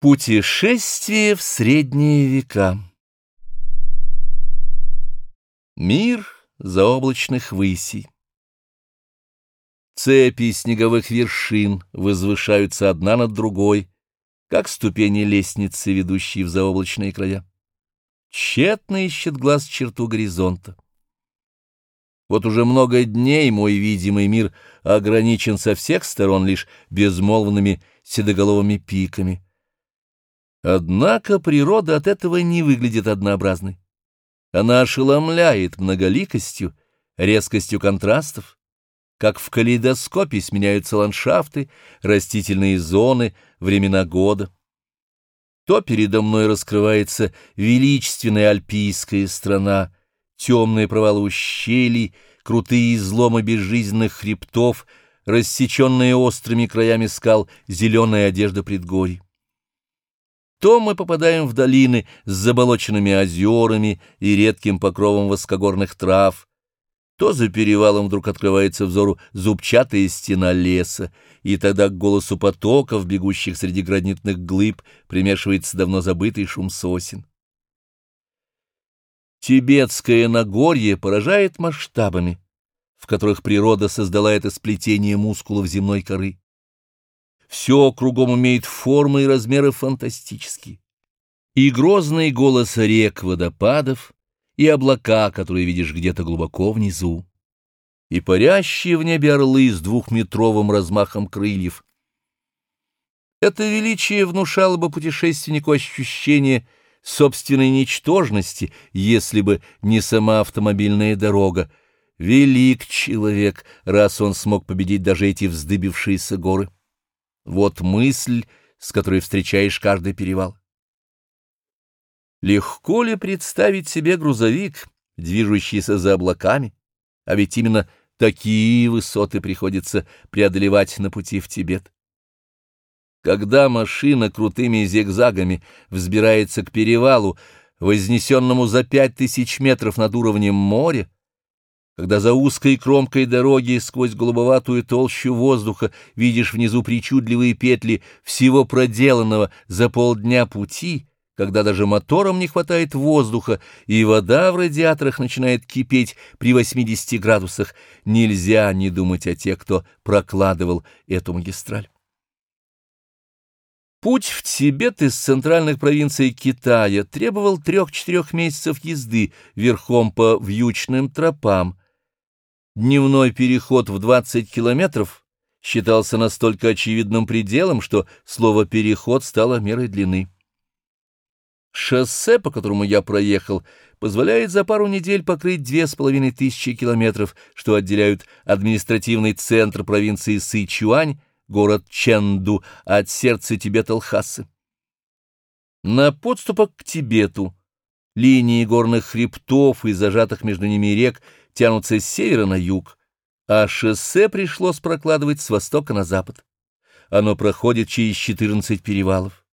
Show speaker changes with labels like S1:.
S1: Путешествие в средние века Мир заоблачных высей Цепи снеговых вершин возвышаются одна над другой, как ступени лестницы, ведущие в заоблачные края. Тщетно ищет глаз черту горизонта. Вот уже много дней мой видимый мир ограничен со всех сторон лишь безмолвными седоголовыми пиками — Однако природа от этого не выглядит однообразной. Она ошеломляет многоликостью, резкостью контрастов. Как в калейдоскопе сменяются ландшафты, растительные зоны, времена года. То передо мной раскрывается величественная альпийская страна, темные провалы ущелий, крутые изломы безжизненных хребтов, рассеченные острыми краями скал зеленая одежда предгорий то мы попадаем в долины с заболоченными озерами и редким покровом воскогорных трав, то за перевалом вдруг открывается взору зубчатая стена леса, и тогда к голосу потоков, бегущих среди гранитных глыб, примешивается давно забытый шум сосен. Тибетское Нагорье поражает масштабами, в которых природа создала это сплетение мускулов земной коры. Все кругом имеет формы и размеры фантастические. И грозный голос рек, водопадов, и облака, которые видишь где-то глубоко внизу, и парящие в небе орлы с двухметровым размахом крыльев. Это величие внушало бы путешественнику ощущение собственной ничтожности, если бы не сама автомобильная дорога. Велик человек, раз он смог победить даже эти вздыбившиеся горы. Вот мысль, с которой встречаешь каждый перевал. Легко ли представить себе грузовик, движущийся за облаками? А ведь именно такие высоты приходится преодолевать на пути в Тибет. Когда машина крутыми зигзагами взбирается к перевалу, вознесенному за пять тысяч метров над уровнем моря, когда за узкой кромкой дороги сквозь голубоватую толщу воздуха видишь внизу причудливые петли всего проделанного за полдня пути, когда даже мотором не хватает воздуха, и вода в радиаторах начинает кипеть при 80 градусах, нельзя не думать о тех, кто прокладывал эту магистраль. Путь в Тибет из центральных провинций Китая требовал трех-четырех месяцев езды верхом по вьючным тропам, Дневной переход в 20 километров считался настолько очевидным пределом, что слово «переход» стало мерой длины. Шоссе, по которому я проехал, позволяет за пару недель покрыть две с половиной тысячи километров, что отделяют административный центр провинции Сычуань, город Чэнду, от сердца Тибета-Лхасы. На подступах к Тибету линии горных хребтов и зажатых между ними рек тянутся с севера на юг, а шоссе пришлось прокладывать с востока на запад. Оно проходит через 14 перевалов.